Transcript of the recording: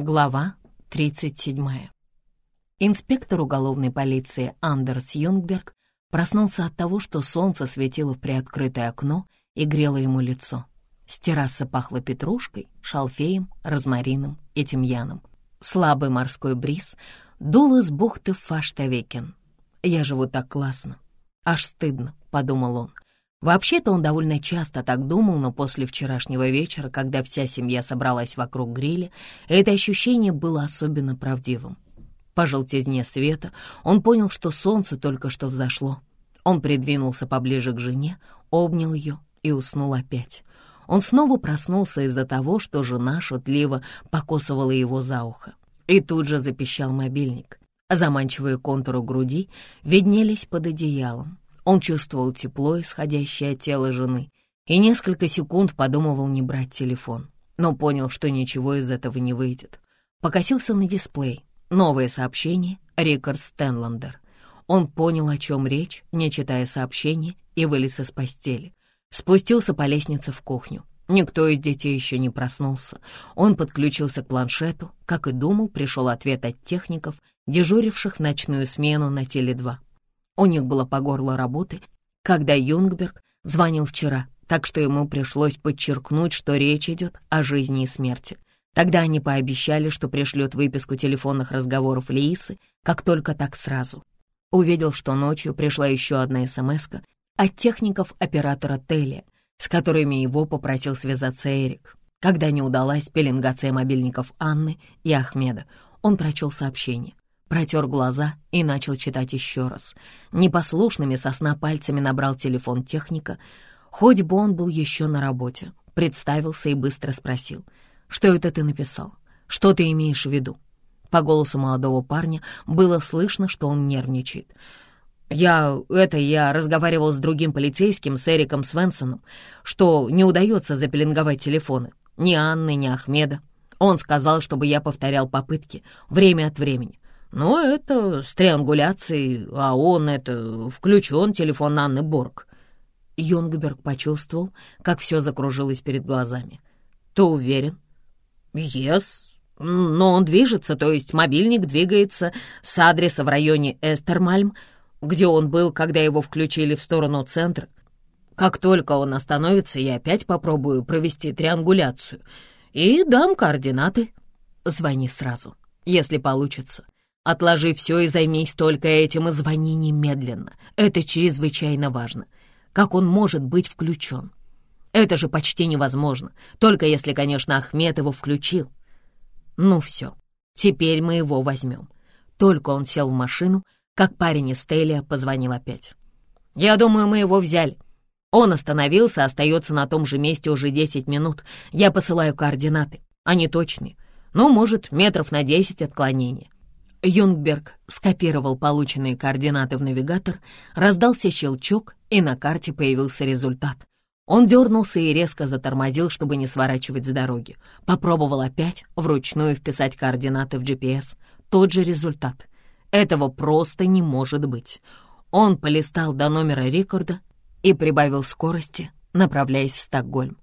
Глава 37. Инспектор уголовной полиции Андерс Юнгберг проснулся от того, что солнце светило в приоткрытое окно и грело ему лицо. С террасы пахло петрушкой, шалфеем, розмарином и тимьяном. Слабый морской бриз дул из бухты Фаштавекен. «Я живу так классно. Аж стыдно», — подумал он. Вообще-то он довольно часто так думал, но после вчерашнего вечера, когда вся семья собралась вокруг гриля, это ощущение было особенно правдивым. По желтизне света он понял, что солнце только что взошло. Он придвинулся поближе к жене, обнял ее и уснул опять. Он снова проснулся из-за того, что жена шутливо покосывала его за ухо. И тут же запищал мобильник. Заманчивые контуры груди виднелись под одеялом. Он чувствовал тепло, исходящее от тела жены, и несколько секунд подумывал не брать телефон, но понял, что ничего из этого не выйдет. Покосился на дисплей. Новое сообщение — Рикард Стэнландер. Он понял, о чем речь, не читая сообщение, и вылез из постели. Спустился по лестнице в кухню. Никто из детей еще не проснулся. Он подключился к планшету. Как и думал, пришел ответ от техников, дежуривших ночную смену на Теле-2. У них было по горло работы, когда Юнгберг звонил вчера, так что ему пришлось подчеркнуть, что речь идет о жизни и смерти. Тогда они пообещали, что пришлют выписку телефонных разговоров Лиисы, как только так сразу. Увидел, что ночью пришла еще одна смс от техников оператора Теле, с которыми его попросил связаться Эрик. Когда не удалась пеленгация мобильников Анны и Ахмеда, он прочел сообщение протер глаза и начал читать еще раз. Непослушными сосна пальцами набрал телефон техника, хоть бы он был еще на работе. Представился и быстро спросил, «Что это ты написал? Что ты имеешь в виду?» По голосу молодого парня было слышно, что он нервничает. «Я... это... я разговаривал с другим полицейским, с Эриком Свенсоном, что не удается запеленговать телефоны. Ни Анны, ни Ахмеда. Он сказал, чтобы я повторял попытки время от времени. Но это с триангуляцией, а он это включен телефон Анны Борг. Юнгберг почувствовал, как все закружилось перед глазами. Ты уверен? Yes. Но он движется, то есть мобильник двигается с адреса в районе Эстермальм, где он был, когда его включили в сторону центра. Как только он остановится, я опять попробую провести триангуляцию и дам координаты. Звони сразу, если получится. Отложи все и займись только этим и звони немедленно. Это чрезвычайно важно. Как он может быть включен? Это же почти невозможно, только если, конечно, Ахмед его включил. Ну все, теперь мы его возьмем. Только он сел в машину, как парень из Телия позвонил опять. «Я думаю, мы его взяли». Он остановился, остается на том же месте уже 10 минут. Я посылаю координаты. Они точные. Ну, может, метров на 10 отклонения. Юнгберг скопировал полученные координаты в навигатор, раздался щелчок, и на карте появился результат. Он дернулся и резко затормозил, чтобы не сворачивать с дороги. Попробовал опять вручную вписать координаты в GPS. Тот же результат. Этого просто не может быть. Он полистал до номера рекорда и прибавил скорости, направляясь в Стокгольм.